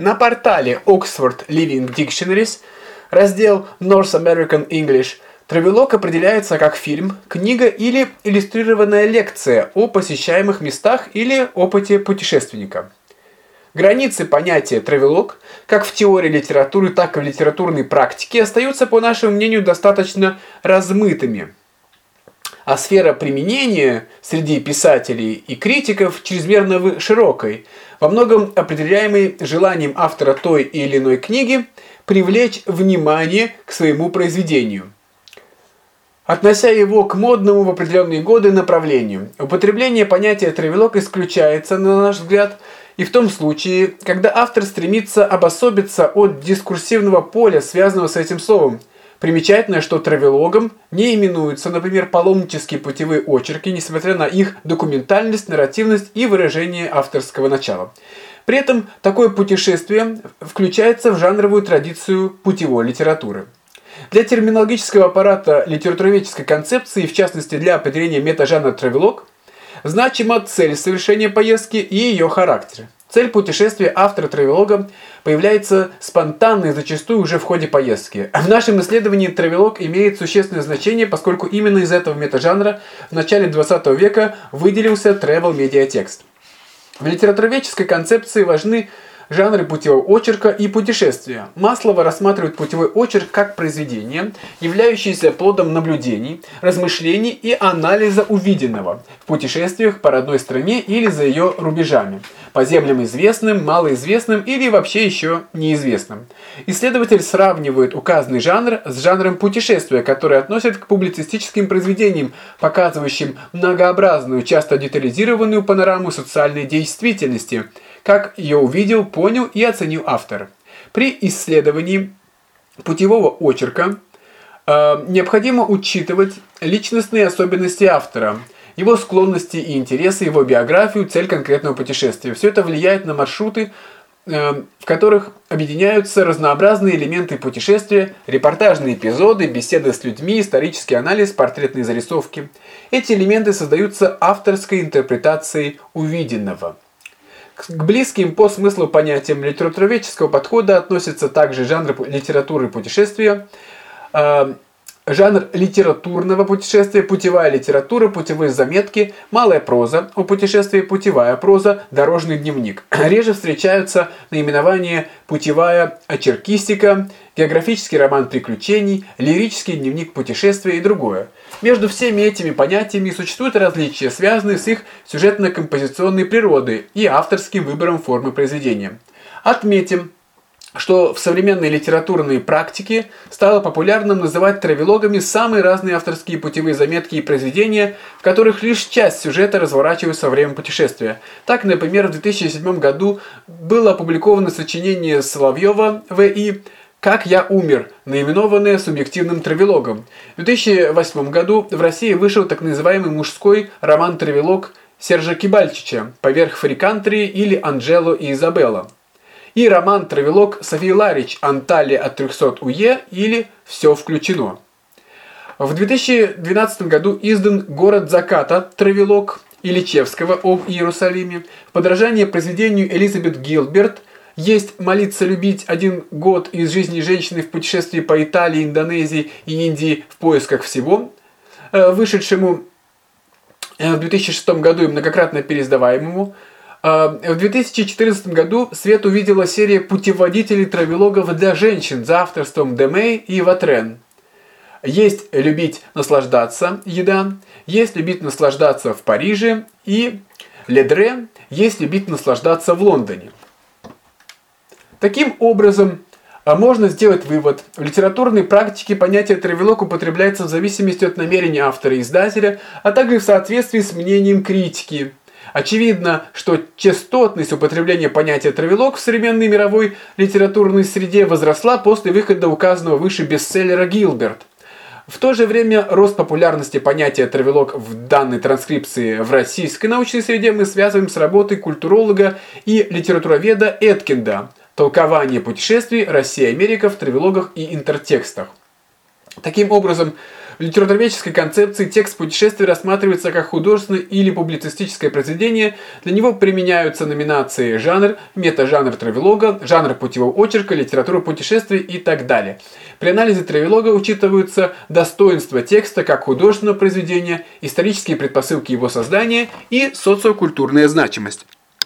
На портале Oxford Living Dictionaries, раздел North American English, Травелок определяется как фильм, книга или иллюстрированная лекция о посещаемых местах или опыте путешественника. Границы понятия «травелог» как в теории литературы, так и в литературной практике остаются, по нашему мнению, достаточно размытыми. А сфера применения среди писателей и критиков чрезмерно широкой, во многом определяемой желанием автора той или иной книги привлечь внимание к своему произведению – относя его к модному в определенные годы направлению. Употребление понятия «травелок» исключается, на наш взгляд, и в том случае, когда автор стремится обособиться от дискурсивного поля, связанного с этим словом. Примечательно, что травелогом не именуются, например, паломнические путевые очерки, несмотря на их документальность, нарративность и выражение авторского начала. При этом такое путешествие включается в жанровую традицию путевой литературы. Для терминологического аппарата литературоведческой концепции, в частности для определения метажанра травелог, Значима цель совершения поездки и ее характер. Цель путешествия автора травелога появляется спонтанно и зачастую уже в ходе поездки. В нашем исследовании травелог имеет существенное значение, поскольку именно из этого метажанра в начале 20 века выделился travel медиатекст. В литературоведческой концепции важны жанры путевого очерка и путешествия. Маслова рассматривает путевой очерк как произведение, являющееся плодом наблюдений, размышлений и анализа увиденного в путешествиях по родной стране или за ее рубежами, по землям известным, малоизвестным или вообще еще неизвестным. Исследователь сравнивает указанный жанр с жанром путешествия, который относит к публицистическим произведениям, показывающим многообразную, часто детализированную панораму социальной действительности – как ее увидел, понял и оценил автор. При исследовании путевого очерка э, необходимо учитывать личностные особенности автора, его склонности и интересы, его биографию, цель конкретного путешествия. Все это влияет на маршруты, э, в которых объединяются разнообразные элементы путешествия, репортажные эпизоды, беседы с людьми, исторический анализ, портретные зарисовки. Эти элементы создаются авторской интерпретацией увиденного. К близким по смыслу понятиям литературоведческого подхода относятся также жанры литературы путешествия, э, жанр литературного путешествия, путевая литература, путевые заметки, малая проза, о путешествии путевая проза, дорожный дневник. Реже встречаются наименования путевая очеркистика, географический роман приключений, лирический дневник путешествия и другое. Между всеми этими понятиями существуют различия, связанные с их сюжетно-композиционной природой и авторским выбором формы произведения. Отметим, что в современной литературной практике стало популярным называть травелогами самые разные авторские путевые заметки и произведения, в которых лишь часть сюжета разворачивается во время путешествия. Так, например, в 2007 году было опубликовано сочинение Соловьева В.И. «Как я умер», наименованное субъективным травелогом. В 2008 году в России вышел так называемый мужской роман-травелог Сержа Кибальчича «Поверх фрикантрии» или «Анджело и Изабелла» и роман «Травелог» Софии Ларич «Анталия от 300 УЕ» или «Все включено». В 2012 году издан «Город заката» Травелог Ильичевского об Иерусалиме. В подражание произведению Элизабет Гилберт есть «Молиться любить один год из жизни женщины в путешествии по Италии, Индонезии и Индии в поисках всего», э, вышедшему э, в 2006 году и многократно переиздаваемому, в 2014 году свет увидела серия путеводителей травелогов для женщин за авторством Демей и Ватрен. Есть любить наслаждаться еда, есть любить наслаждаться в Париже и Ледре, есть любить наслаждаться в Лондоне. Таким образом, а, можно сделать вывод. В литературной практике понятие травелог употребляется в зависимости от намерения автора и издателя, а также в соответствии с мнением критики. Очевидно, что частотность употребления понятия «травелог» в современной мировой литературной среде возросла после выхода указанного выше бестселлера «Гилберт». В то же время рост популярности понятия «травелог» в данной транскрипции в российской научной среде мы связываем с работой культуролога и литературоведа Эткинда «Толкование путешествий Россия-Америка в травелогах и интертекстах». Таким образом, В литературоведческой концепции текст путешествия рассматривается как художественное или публицистическое произведение. Для него применяются номинации жанр, метажанр травелога, жанр путевого очерка, литература путешествий и так далее. При анализе травелога учитываются достоинства текста как художественного произведения, исторические предпосылки его создания и социокультурная значимость.